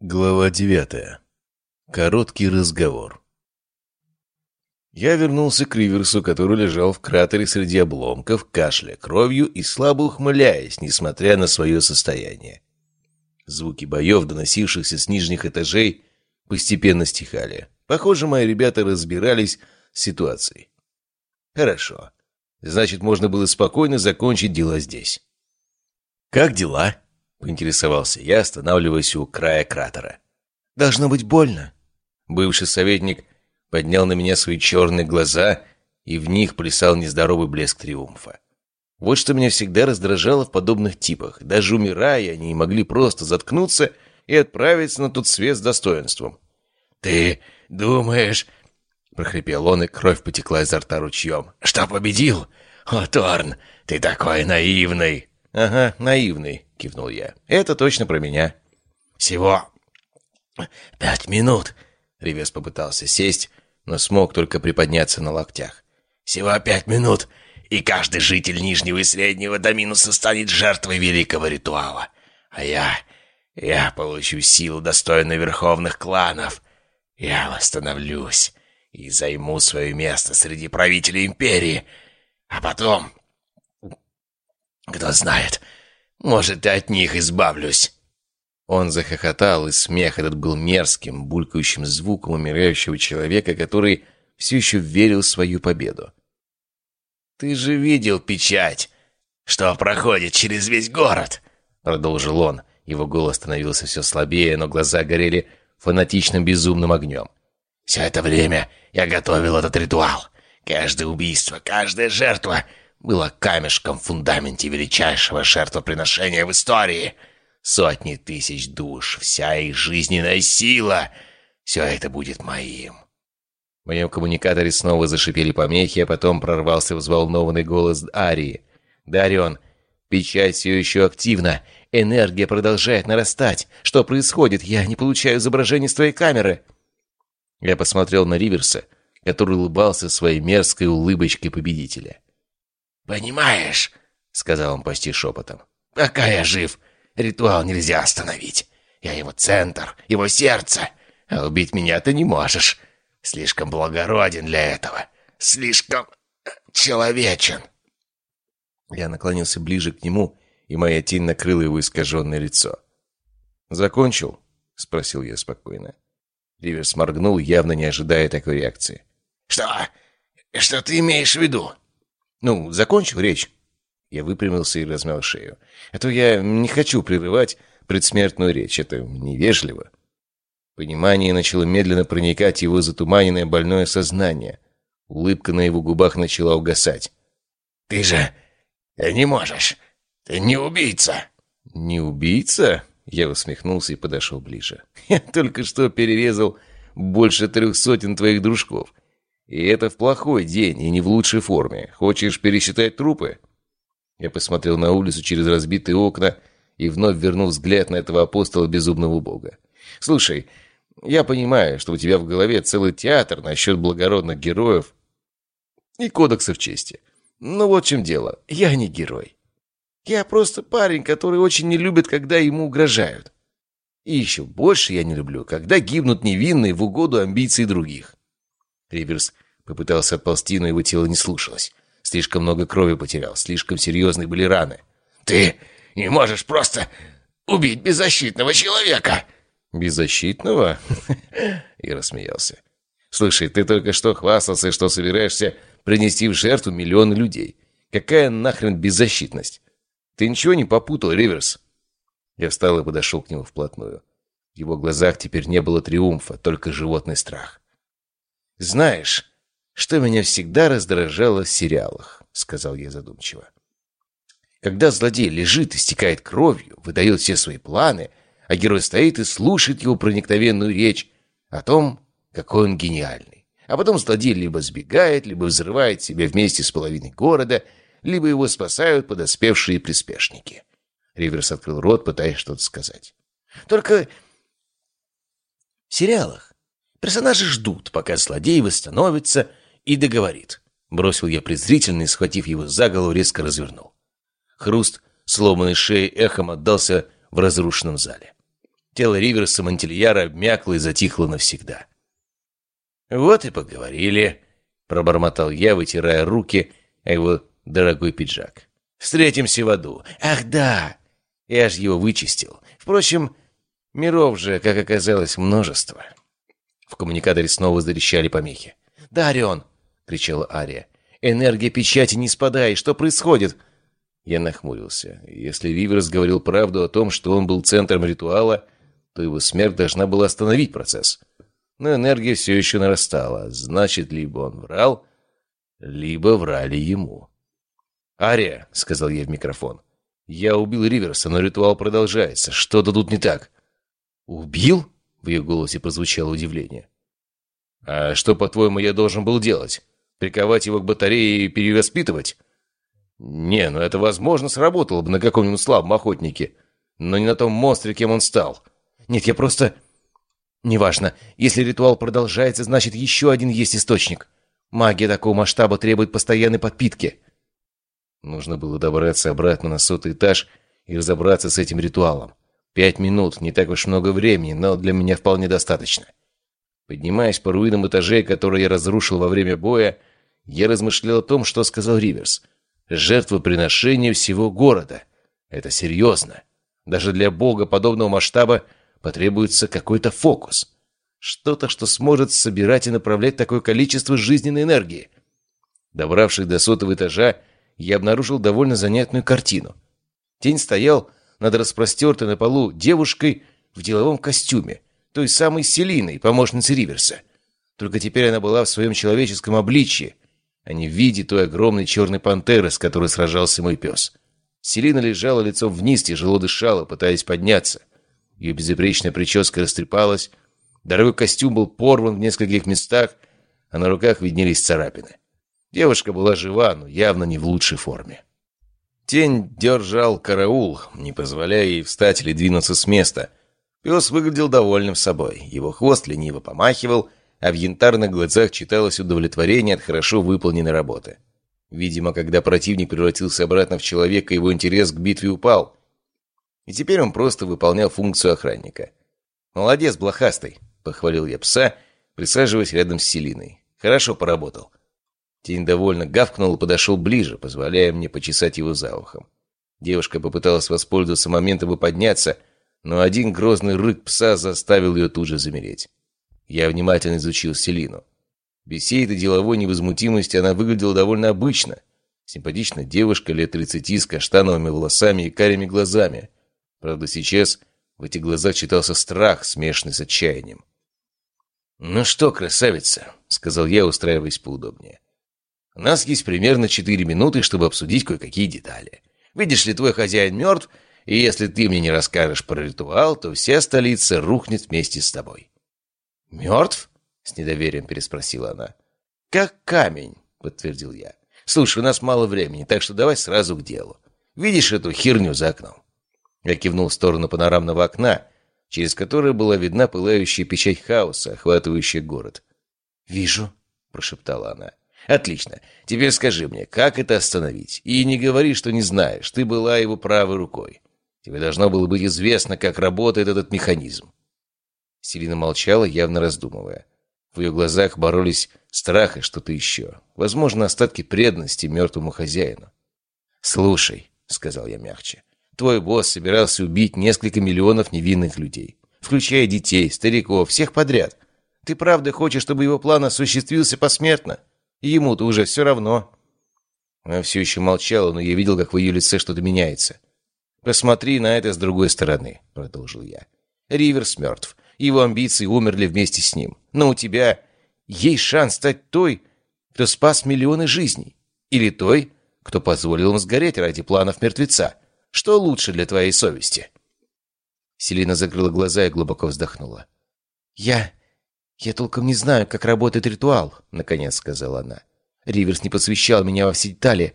Глава девятая. Короткий разговор. Я вернулся к Риверсу, который лежал в кратере среди обломков, кашля кровью и слабо ухмыляясь, несмотря на свое состояние. Звуки боев, доносившихся с нижних этажей, постепенно стихали. Похоже, мои ребята разбирались с ситуацией. Хорошо. Значит, можно было спокойно закончить дела здесь. «Как дела?» — поинтересовался я, останавливаясь у края кратера. «Должно быть больно». Бывший советник поднял на меня свои черные глаза, и в них плясал нездоровый блеск триумфа. Вот что меня всегда раздражало в подобных типах. Даже умирая, они могли просто заткнуться и отправиться на тот свет с достоинством. «Ты думаешь...» — прохрипел он, и кровь потекла изо рта ручьем. «Что победил? О, Торн, ты такой наивный!» «Ага, наивный», — кивнул я. «Это точно про меня». «Всего пять минут», — Ривес попытался сесть, но смог только приподняться на локтях. «Всего пять минут, и каждый житель Нижнего и Среднего до минуса станет жертвой великого ритуала. А я... я получу силу, достойную верховных кланов. Я восстановлюсь и займу свое место среди правителей Империи. А потом кто знает, может, и от них избавлюсь». Он захохотал, и смех этот был мерзким, булькающим звуком умирающего человека, который все еще верил в свою победу. «Ты же видел печать, что проходит через весь город!» Продолжил он. Его голос становился все слабее, но глаза горели фанатичным безумным огнем. «Все это время я готовил этот ритуал. Каждое убийство, каждая жертва было камешком в фундаменте величайшего жертвоприношения в истории. Сотни тысяч душ, вся их жизненная сила — все это будет моим. В моем коммуникаторе снова зашипели помехи, а потом прорвался взволнованный голос Арии. «Дарион, печать все еще активна. Энергия продолжает нарастать. Что происходит? Я не получаю изображение с твоей камеры». Я посмотрел на Риверса, который улыбался своей мерзкой улыбочкой победителя. «Понимаешь», — сказал он почти шепотом, — «пока я жив, ритуал нельзя остановить. Я его центр, его сердце, а убить меня ты не можешь. Слишком благороден для этого, слишком э, человечен». Я наклонился ближе к нему, и моя тень накрыла его искаженное лицо. «Закончил?» — спросил я спокойно. Риверс моргнул, явно не ожидая такой реакции. «Что? Что ты имеешь в виду?» «Ну, закончил речь?» Я выпрямился и размял шею. «А то я не хочу прерывать предсмертную речь. Это невежливо». Понимание начало медленно проникать его затуманенное больное сознание. Улыбка на его губах начала угасать. «Ты же не можешь! Ты не убийца!» «Не убийца?» Я усмехнулся и подошел ближе. «Я только что перерезал больше трех сотен твоих дружков. И это в плохой день и не в лучшей форме. Хочешь пересчитать трупы?» Я посмотрел на улицу через разбитые окна и вновь вернул взгляд на этого апостола безумного бога. «Слушай, я понимаю, что у тебя в голове целый театр насчет благородных героев и кодексов чести. Но вот в чем дело. Я не герой. Я просто парень, который очень не любит, когда ему угрожают. И еще больше я не люблю, когда гибнут невинные в угоду амбиций других. Риверс попытался отползти, но его тело не слушалось. Слишком много крови потерял, слишком серьезные были раны. «Ты не можешь просто убить беззащитного человека!» «Беззащитного?» И рассмеялся. «Слушай, ты только что хвастался, что собираешься принести в жертву миллионы людей. Какая нахрен беззащитность? Ты ничего не попутал, Риверс?» Я встал и подошел к нему вплотную. В его глазах теперь не было триумфа, только животный страх. «Знаешь, что меня всегда раздражало в сериалах», — сказал я задумчиво. «Когда злодей лежит, истекает кровью, выдает все свои планы, а герой стоит и слушает его проникновенную речь о том, какой он гениальный. А потом злодей либо сбегает, либо взрывает себя вместе с половиной города, либо его спасают подоспевшие приспешники». Риверс открыл рот, пытаясь что-то сказать. «Только в сериалах Персонажи ждут, пока злодей восстановится и договорит. Бросил я презрительно и, схватив его за голову, резко развернул. Хруст сломанной шеи эхом отдался в разрушенном зале. Тело Риверса Монтильяра обмякло и затихло навсегда. «Вот и поговорили», — пробормотал я, вытирая руки, а его дорогой пиджак. «Встретимся в аду. Ах, да! Я ж его вычистил. Впрочем, миров же, как оказалось, множество». В коммуникаторе снова зарещали помехи. «Да, Орион!» — кричала Ария. «Энергия печати не спадает. Что происходит?» Я нахмурился. Если Риверс говорил правду о том, что он был центром ритуала, то его смерть должна была остановить процесс. Но энергия все еще нарастала. Значит, либо он врал, либо врали ему. «Ария», — сказал я в микрофон, — «я убил Риверса, но ритуал продолжается. Что-то тут не так». «Убил?» — в ее голосе прозвучало удивление. «А что, по-твоему, я должен был делать? Приковать его к батарее и перевоспитывать?» «Не, ну это, возможно, сработало бы на каком-нибудь слабом охотнике, но не на том монстре, кем он стал. Нет, я просто...» «Неважно. Если ритуал продолжается, значит, еще один есть источник. Магия такого масштаба требует постоянной подпитки». Нужно было добраться обратно на сотый этаж и разобраться с этим ритуалом. Пять минут, не так уж много времени, но для меня вполне достаточно. Поднимаясь по руинам этажей, которые я разрушил во время боя, я размышлял о том, что сказал Риверс. Жертвоприношение всего города. Это серьезно. Даже для бога подобного масштаба потребуется какой-то фокус. Что-то, что сможет собирать и направлять такое количество жизненной энергии. Добравшись до сотого этажа, я обнаружил довольно занятную картину. Тень стоял над распростертой на полу девушкой в деловом костюме, той самой Селиной, помощницей Риверса. Только теперь она была в своем человеческом обличье, а не в виде той огромной черной пантеры, с которой сражался мой пес. Селина лежала лицом вниз, тяжело дышала, пытаясь подняться. Ее безупречная прическа растрепалась, дорогой костюм был порван в нескольких местах, а на руках виднелись царапины. Девушка была жива, но явно не в лучшей форме. Тень держал караул, не позволяя ей встать или двинуться с места. Пес выглядел довольным собой. Его хвост лениво помахивал, а в янтарных глазах читалось удовлетворение от хорошо выполненной работы. Видимо, когда противник превратился обратно в человека, его интерес к битве упал. И теперь он просто выполнял функцию охранника. «Молодец, блохастый!» — похвалил я пса, присаживаясь рядом с Селиной. «Хорошо поработал». Тень довольно гавкнул и подошел ближе, позволяя мне почесать его за ухом. Девушка попыталась воспользоваться моментом и подняться, но один грозный рык пса заставил ее тут же замереть. Я внимательно изучил Селину. Без всей этой деловой невозмутимости она выглядела довольно обычно. Симпатичная девушка лет тридцати с каштановыми волосами и карими глазами. Правда, сейчас в этих глазах читался страх, смешанный с отчаянием. «Ну что, красавица», — сказал я, устраиваясь поудобнее. У нас есть примерно четыре минуты, чтобы обсудить кое-какие детали. Видишь ли, твой хозяин мертв, и если ты мне не расскажешь про ритуал, то вся столица рухнет вместе с тобой». «Мертв?» — с недоверием переспросила она. «Как камень», — подтвердил я. «Слушай, у нас мало времени, так что давай сразу к делу. Видишь эту херню за окном?» Я кивнул в сторону панорамного окна, через которое была видна пылающая печать хаоса, охватывающая город. «Вижу», — прошептала она. Отлично. Теперь скажи мне, как это остановить? И не говори, что не знаешь. Ты была его правой рукой. Тебе должно было быть известно, как работает этот механизм. Селина молчала, явно раздумывая. В ее глазах боролись страх и что-то еще. Возможно, остатки преданности мертвому хозяину. «Слушай», — сказал я мягче, — «твой босс собирался убить несколько миллионов невинных людей, включая детей, стариков, всех подряд. Ты правда хочешь, чтобы его план осуществился посмертно?» Ему-то уже все равно. Она все еще молчала, но я видел, как в ее лице что-то меняется. «Посмотри на это с другой стороны», — продолжил я. «Риверс мертв. Его амбиции умерли вместе с ним. Но у тебя есть шанс стать той, кто спас миллионы жизней. Или той, кто позволил им сгореть ради планов мертвеца. Что лучше для твоей совести?» Селина закрыла глаза и глубоко вздохнула. «Я «Я толком не знаю, как работает ритуал», — наконец сказала она. «Риверс не посвящал меня во все детали,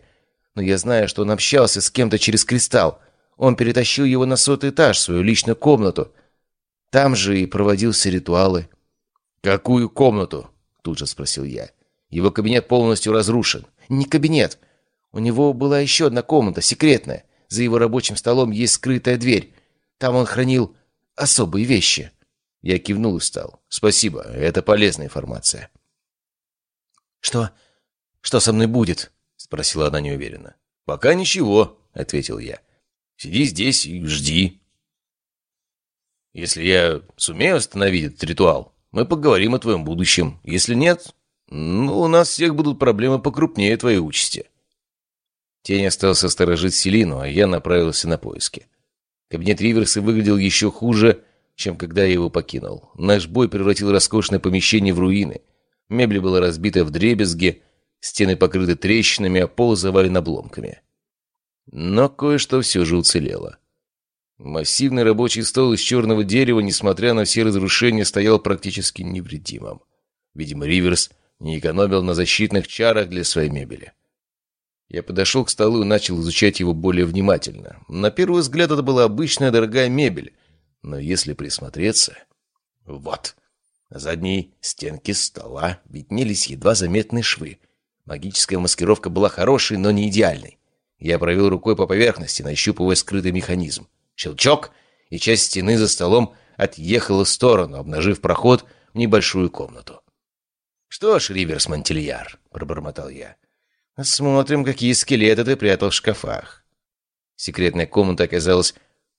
но я знаю, что он общался с кем-то через кристалл. Он перетащил его на сотый этаж, свою личную комнату. Там же и проводился ритуалы». «Какую комнату?» — тут же спросил я. «Его кабинет полностью разрушен». «Не кабинет. У него была еще одна комната, секретная. За его рабочим столом есть скрытая дверь. Там он хранил особые вещи». Я кивнул и встал. «Спасибо, это полезная информация». «Что? Что со мной будет?» — спросила она неуверенно. «Пока ничего», — ответил я. «Сиди здесь и жди. Если я сумею остановить этот ритуал, мы поговорим о твоем будущем. Если нет, ну, у нас всех будут проблемы покрупнее твоей участи». Тень остался сторожить Селину, а я направился на поиски. Кабинет Риверса выглядел еще хуже, чем когда я его покинул. Наш бой превратил роскошное помещение в руины. Мебель была разбита в дребезги, стены покрыты трещинами, а пол завален обломками. Но кое-что все же уцелело. Массивный рабочий стол из черного дерева, несмотря на все разрушения, стоял практически невредимым. Видимо, Риверс не экономил на защитных чарах для своей мебели. Я подошел к столу и начал изучать его более внимательно. На первый взгляд это была обычная дорогая мебель, но если присмотреться... Вот! На задней стенке стола виднелись едва заметные швы. Магическая маскировка была хорошей, но не идеальной. Я провел рукой по поверхности, нащупывая скрытый механизм. Щелчок, и часть стены за столом отъехала в сторону, обнажив проход в небольшую комнату. «Что ж, Риверс Монтильяр», — пробормотал я, — «смотрим, какие скелеты ты прятал в шкафах». Секретная комната оказалась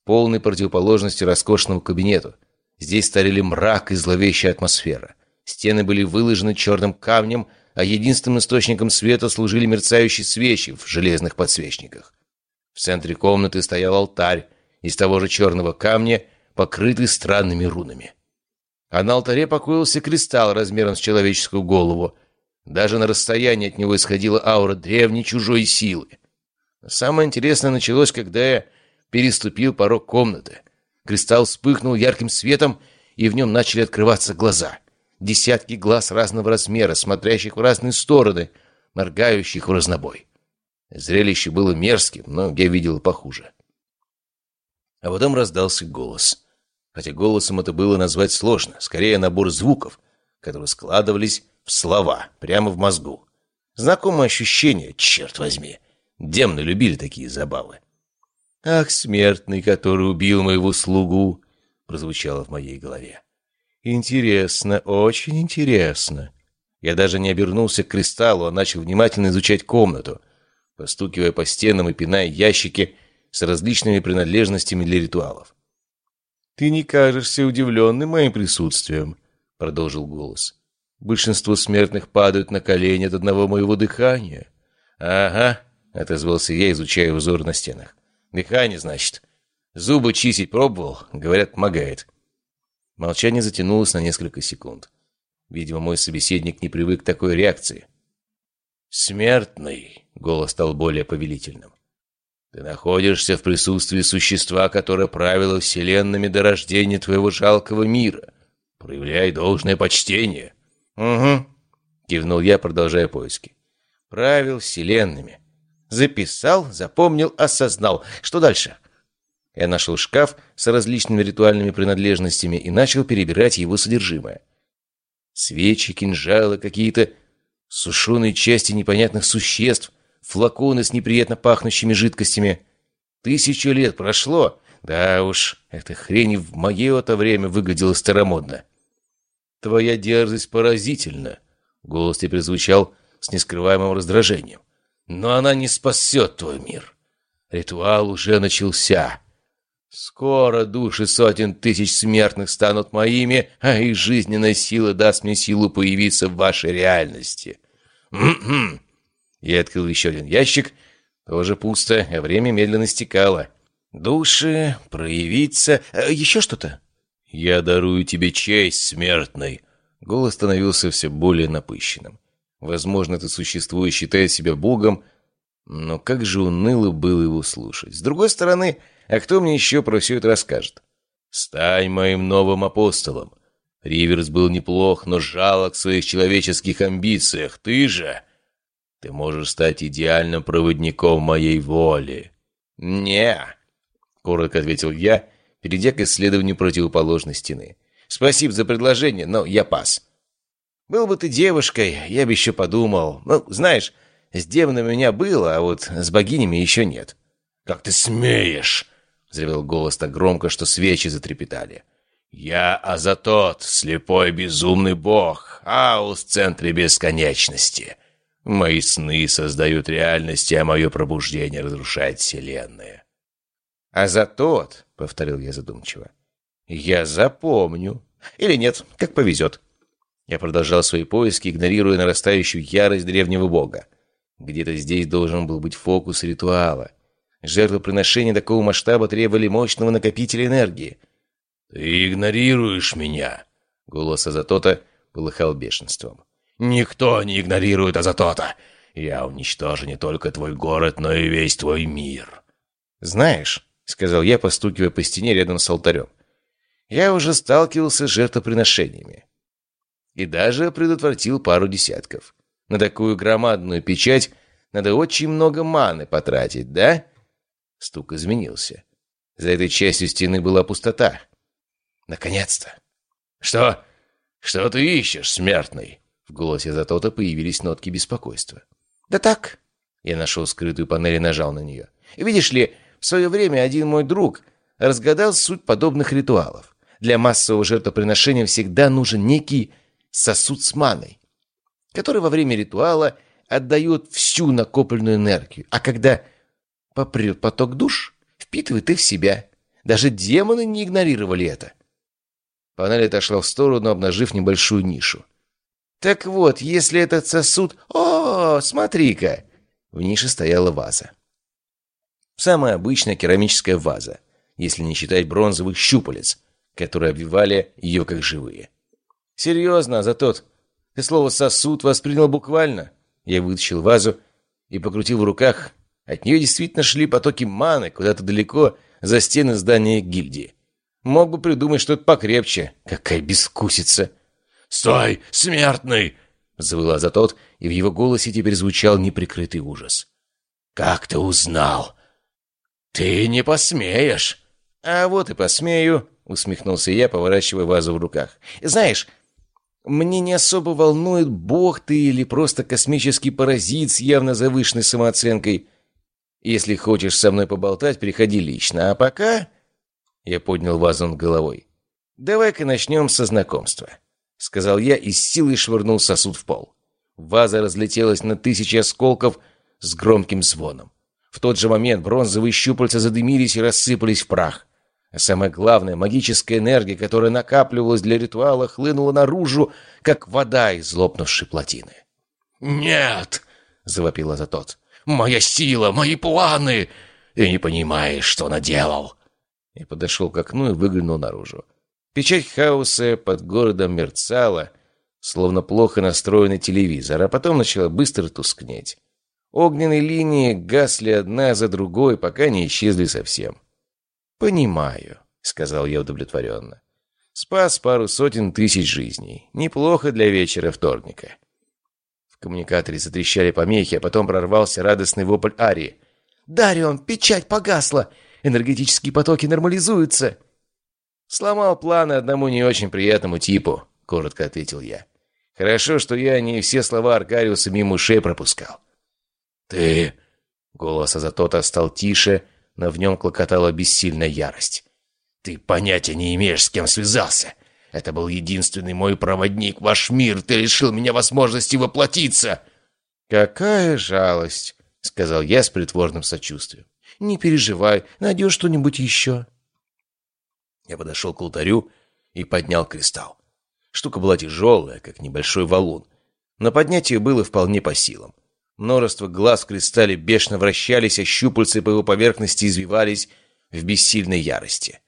полной противоположностью роскошному кабинету. Здесь старили мрак и зловещая атмосфера. Стены были выложены черным камнем, а единственным источником света служили мерцающие свечи в железных подсвечниках. В центре комнаты стоял алтарь из того же черного камня, покрытый странными рунами. А на алтаре покоился кристалл размером с человеческую голову. Даже на расстоянии от него исходила аура древней чужой силы. самое интересное началось, когда я переступил порог комнаты. Кристалл вспыхнул ярким светом, и в нем начали открываться глаза. Десятки глаз разного размера, смотрящих в разные стороны, моргающих в разнобой. Зрелище было мерзким, но я видел похуже. А потом раздался голос. Хотя голосом это было назвать сложно, скорее набор звуков, которые складывались в слова, прямо в мозгу. Знакомое ощущение, черт возьми. Демны любили такие забавы. «Ах, смертный, который убил моего слугу!» прозвучало в моей голове. «Интересно, очень интересно». Я даже не обернулся к кристаллу, а начал внимательно изучать комнату, постукивая по стенам и пиная ящики с различными принадлежностями для ритуалов. «Ты не кажешься удивленным моим присутствием», — продолжил голос. «Большинство смертных падают на колени от одного моего дыхания». «Ага», — отозвался я, изучая узор на стенах. Дыхание, значит. Зубы чистить пробовал, говорят, помогает. Молчание затянулось на несколько секунд. Видимо, мой собеседник не привык к такой реакции. «Смертный», — голос стал более повелительным. «Ты находишься в присутствии существа, которое правило вселенными до рождения твоего жалкого мира. Проявляй должное почтение». «Угу», — кивнул я, продолжая поиски. «Правил вселенными. Записал, запомнил, осознал. Что дальше? Я нашел шкаф с различными ритуальными принадлежностями и начал перебирать его содержимое. Свечи, кинжалы, какие-то сушеные части непонятных существ, флаконы с неприятно пахнущими жидкостями. Тысячу лет прошло. Да уж, эта хрень в мое это время выглядела старомодно. «Твоя дерзость поразительна», — голос теперь звучал с нескрываемым раздражением. Но она не спасет твой мир. Ритуал уже начался. Скоро души сотен тысяч смертных станут моими, а их жизненная сила даст мне силу появиться в вашей реальности. Я открыл еще один ящик. Тоже пусто, а время медленно стекало. Души, проявиться... А, еще что-то? Я дарую тебе честь, смертный. Голос становился все более напыщенным. Возможно, это существо считает себя богом, но как же уныло было его слушать. С другой стороны, а кто мне еще про все это расскажет? «Стань моим новым апостолом!» Риверс был неплох, но жалок в своих человеческих амбициях. Ты же... Ты можешь стать идеальным проводником моей воли. не коротко ответил я, перейдя к исследованию противоположной стены. «Спасибо за предложение, но я пас. Был бы ты девушкой, я бы еще подумал. Ну, знаешь, с демонами у меня было, а вот с богинями еще нет». «Как ты смеешь!» — взревел голос так громко, что свечи затрепетали. «Я Азатот, слепой безумный бог, хаос в центре бесконечности. Мои сны создают реальность, а мое пробуждение разрушает вселенная». «Азатот», — повторил я задумчиво, — «я запомню. Или нет, как повезет». Я продолжал свои поиски, игнорируя нарастающую ярость древнего бога. Где-то здесь должен был быть фокус ритуала. Жертвоприношения такого масштаба требовали мощного накопителя энергии. «Ты игнорируешь меня!» Голос Азатота полыхал бешенством. «Никто не игнорирует Азатота! Я уничтожу не только твой город, но и весь твой мир!» «Знаешь», — сказал я, постукивая по стене рядом с алтарем, «я уже сталкивался с жертвоприношениями и даже предотвратил пару десятков. На такую громадную печать надо очень много маны потратить, да?» Стук изменился. За этой частью стены была пустота. «Наконец-то!» «Что? Что ты ищешь, смертный?» В голосе Затота появились нотки беспокойства. «Да так!» Я нашел скрытую панель и нажал на нее. «Видишь ли, в свое время один мой друг разгадал суть подобных ритуалов. Для массового жертвоприношения всегда нужен некий сосуд с маной, который во время ритуала отдает всю накопленную энергию, а когда попрет поток душ, впитывает их в себя. Даже демоны не игнорировали это. Панель отошла в сторону, обнажив небольшую нишу. «Так вот, если этот сосуд... О, смотри-ка!» В нише стояла ваза. Самая обычная керамическая ваза, если не считать бронзовых щупалец, которые обвивали ее как живые. «Серьезно, за тот. Ты слово «сосуд» воспринял буквально?» Я вытащил вазу и покрутил в руках. От нее действительно шли потоки маны куда-то далеко за стены здания гильдии. Мог бы придумать что-то покрепче. Какая бескусица! «Стой, смертный!» — завыла за тот, и в его голосе теперь звучал неприкрытый ужас. «Как ты узнал? Ты не посмеешь!» «А вот и посмею!» — усмехнулся я, поворачивая вазу в руках. «Знаешь, мне не особо волнует, бог ты или просто космический паразит с явно завышенной самооценкой. Если хочешь со мной поболтать, приходи лично. А пока...» Я поднял вазу над головой. «Давай-ка начнем со знакомства», — сказал я и с силой швырнул сосуд в пол. Ваза разлетелась на тысячи осколков с громким звоном. В тот же момент бронзовые щупальца задымились и рассыпались в прах. А самое главное, магическая энергия, которая накапливалась для ритуала, хлынула наружу, как вода из лопнувшей плотины. «Нет!» — завопила Затот. «Моя сила, мои планы! Ты не понимаешь, что наделал!» Я подошел к окну и выглянул наружу. Печать хаоса под городом мерцала, словно плохо настроенный телевизор, а потом начала быстро тускнеть. Огненные линии гасли одна за другой, пока не исчезли совсем. «Понимаю», — сказал я удовлетворенно. «Спас пару сотен тысяч жизней. Неплохо для вечера вторника». В коммуникаторе затрещали помехи, а потом прорвался радостный вопль Арии. «Дарион, печать погасла! Энергетические потоки нормализуются!» «Сломал планы одному не очень приятному типу», — коротко ответил я. «Хорошо, что я не все слова Аркариуса мимо ушей пропускал». «Ты...» — голос Азатота стал тише, — но в нем клокотала бессильная ярость. «Ты понятия не имеешь, с кем связался. Это был единственный мой проводник, ваш мир. Ты лишил меня возможности воплотиться!» «Какая жалость!» — сказал я с притворным сочувствием. «Не переживай, найдешь что-нибудь еще». Я подошел к алтарю и поднял кристалл. Штука была тяжелая, как небольшой валун, но поднять ее было вполне по силам. Множество глаз в кристалле бешено вращались, а щупальцы по его поверхности извивались в бессильной ярости.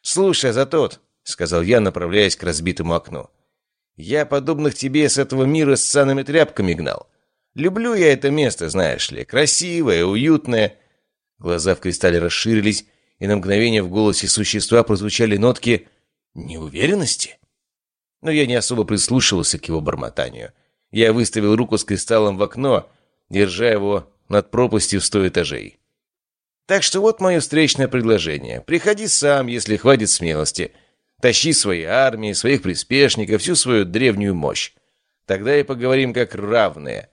«Слушай, за тот», — сказал я, направляясь к разбитому окну. «Я подобных тебе с этого мира с санными тряпками гнал. Люблю я это место, знаешь ли. Красивое, уютное». Глаза в кристалле расширились, и на мгновение в голосе существа прозвучали нотки неуверенности. Но я не особо прислушивался к его бормотанию. Я выставил руку с кристаллом в окно держа его над пропастью в сто этажей. Так что вот мое встречное предложение. Приходи сам, если хватит смелости. Тащи свои армии, своих приспешников, всю свою древнюю мощь. Тогда и поговорим как равные.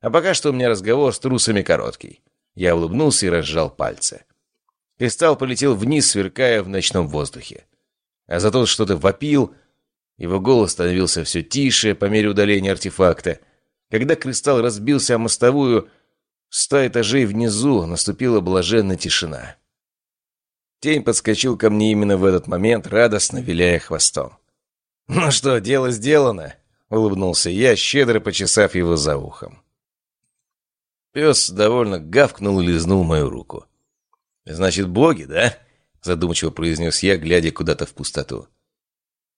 А пока что у меня разговор с трусами короткий. Я улыбнулся и разжал пальцы. Кристалл полетел вниз, сверкая в ночном воздухе. А зато что-то вопил, его голос становился все тише по мере удаления артефакта. Когда кристалл разбился о мостовую, ста этажей внизу наступила блаженная тишина. Тень подскочил ко мне именно в этот момент, радостно виляя хвостом. «Ну что, дело сделано!» — улыбнулся я, щедро почесав его за ухом. Пес довольно гавкнул и лизнул мою руку. «Значит, боги, да?» — задумчиво произнес я, глядя куда-то в пустоту.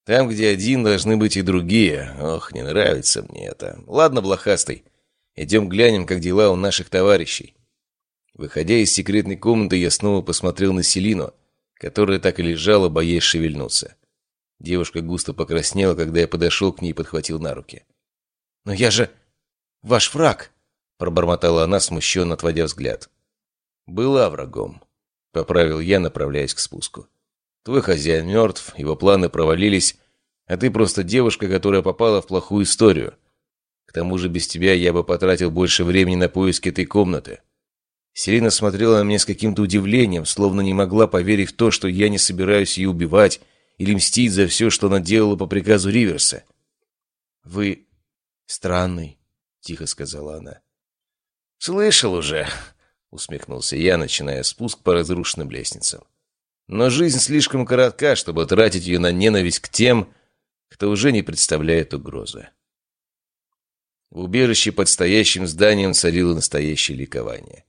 «Там, где один, должны быть и другие. Ох, не нравится мне это. Ладно, блохастый, идем глянем, как дела у наших товарищей». Выходя из секретной комнаты, я снова посмотрел на Селину, которая так и лежала, боясь шевельнуться. Девушка густо покраснела, когда я подошел к ней и подхватил на руки. «Но я же... ваш враг!» Пробормотала она, смущенно отводя взгляд. «Была врагом», — поправил я, направляясь к спуску. «Твой хозяин мертв, его планы провалились, а ты просто девушка, которая попала в плохую историю. К тому же без тебя я бы потратил больше времени на поиски этой комнаты». Селина смотрела на меня с каким-то удивлением, словно не могла поверить в то, что я не собираюсь ее убивать или мстить за все, что она делала по приказу Риверса. «Вы странный», — тихо сказала она. «Слышал уже», — усмехнулся я, начиная спуск по разрушенным лестницам. «Но жизнь слишком коротка, чтобы тратить ее на ненависть к тем, кто уже не представляет угрозы». В убежище под стоящим зданием царило настоящее ликование.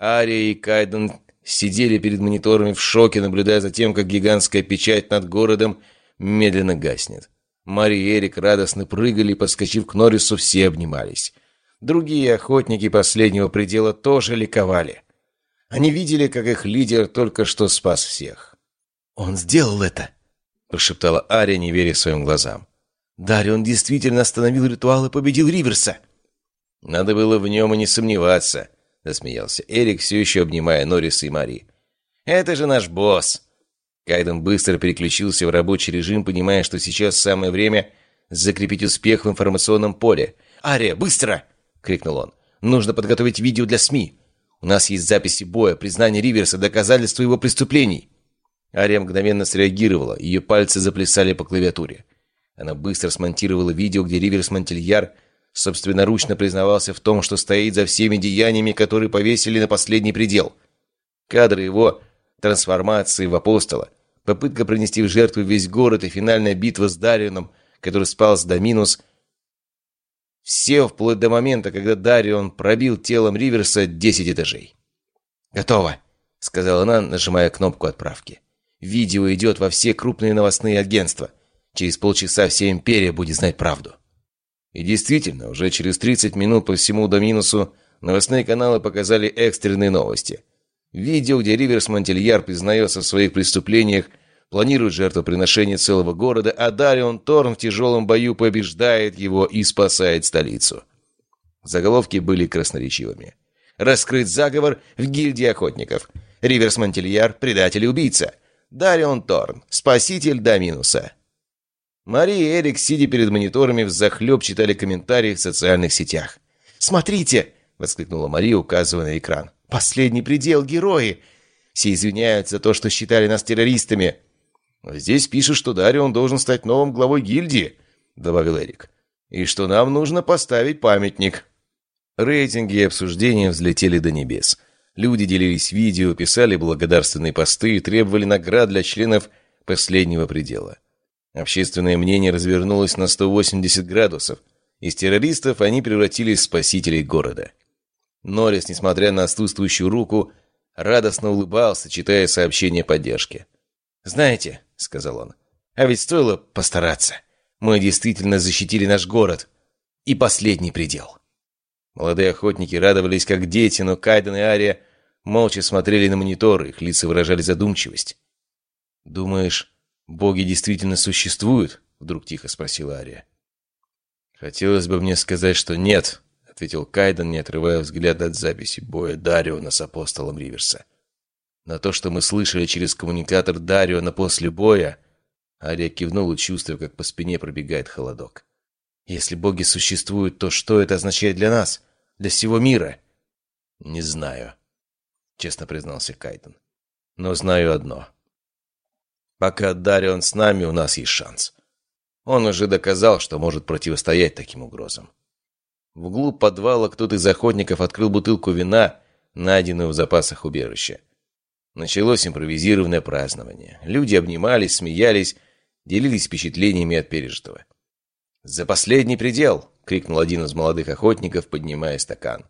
Ария и Кайден сидели перед мониторами в шоке, наблюдая за тем, как гигантская печать над городом медленно гаснет. Мари и Эрик радостно прыгали, подскочив к Норрису, все обнимались. Другие охотники последнего предела тоже ликовали. Они видели, как их лидер только что спас всех. «Он сделал это!» – прошептала Ария, не веря своим глазам. «Дарион действительно остановил ритуал и победил Риверса!» «Надо было в нем и не сомневаться», – засмеялся Эрик, все еще обнимая Норриса и Мари. «Это же наш босс!» Кайден быстро переключился в рабочий режим, понимая, что сейчас самое время закрепить успех в информационном поле. «Ария, быстро!» — крикнул он. «Нужно подготовить видео для СМИ. У нас есть записи боя, признание Риверса, доказательства его преступлений». Ария мгновенно среагировала, ее пальцы заплясали по клавиатуре. Она быстро смонтировала видео, где Риверс Монтельяр собственноручно признавался в том, что стоит за всеми деяниями, которые повесили на последний предел. Кадры его трансформации в апостола, попытка принести в жертву весь город и финальная битва с Дарионом, который спал с Доминус, все вплоть до момента, когда Дарион пробил телом Риверса 10 этажей. «Готово», — сказала она, нажимая кнопку отправки. «Видео идет во все крупные новостные агентства. Через полчаса вся империя будет знать правду». И действительно, уже через 30 минут по всему Доминусу новостные каналы показали экстренные новости. Видео, где Риверс Монтельяр признается в своих преступлениях, планирует жертвоприношение целого города, а Дарион Торн в тяжелом бою побеждает его и спасает столицу. Заголовки были красноречивыми. Раскрыт заговор в гильдии охотников. Риверс Монтельяр – предатель и убийца. Дарион Торн – спаситель до минуса. Мария и Эрик, сидя перед мониторами, взахлеб читали комментарии в социальных сетях. «Смотрите!» — воскликнула Мария, указывая на экран. «Последний предел, герои! Все извиняются за то, что считали нас террористами. «Здесь пишут, что Дарион должен стать новым главой гильдии», — добавил Эрик. «И что нам нужно поставить памятник». Рейтинги и обсуждения взлетели до небес. Люди делились видео, писали благодарственные посты и требовали наград для членов последнего предела. Общественное мнение развернулось на 180 градусов. Из террористов они превратились в спасителей города. Норрис, несмотря на отсутствующую руку, радостно улыбался, читая сообщения поддержки. «Знаете», — сказал он, — «а ведь стоило постараться. Мы действительно защитили наш город. И последний предел». Молодые охотники радовались как дети, но Кайден и Ария молча смотрели на мониторы, их лица выражали задумчивость. «Думаешь, боги действительно существуют?» — вдруг тихо спросила Ария. «Хотелось бы мне сказать, что нет», — ответил Кайден, не отрывая взгляд от записи боя Дариона с апостолом Риверса. На то, что мы слышали через коммуникатор Дариона после боя, Ария кивнула, чувствуя, как по спине пробегает холодок. «Если боги существуют, то что это означает для нас? Для всего мира?» «Не знаю», — честно признался Кайтон. Но знаю одно. Пока Дарион с нами, у нас есть шанс. Он уже доказал, что может противостоять таким угрозам. В углу подвала кто-то из охотников открыл бутылку вина, найденную в запасах убежища. Началось импровизированное празднование. Люди обнимались, смеялись, делились впечатлениями от пережитого. «За последний предел!» — крикнул один из молодых охотников, поднимая стакан.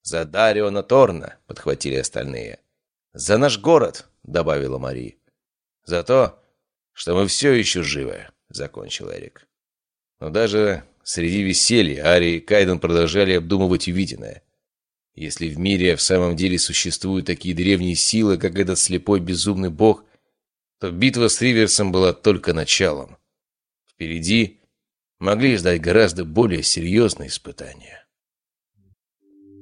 «За Дариона Торна!» — подхватили остальные. «За наш город!» — добавила Мари. «За то, что мы все еще живы!» — закончил Эрик. Но даже среди веселья Ари и Кайден продолжали обдумывать увиденное. Если в мире в самом деле существуют такие древние силы, как этот слепой безумный бог, то битва с Риверсом была только началом. Впереди могли ждать гораздо более серьезные испытания.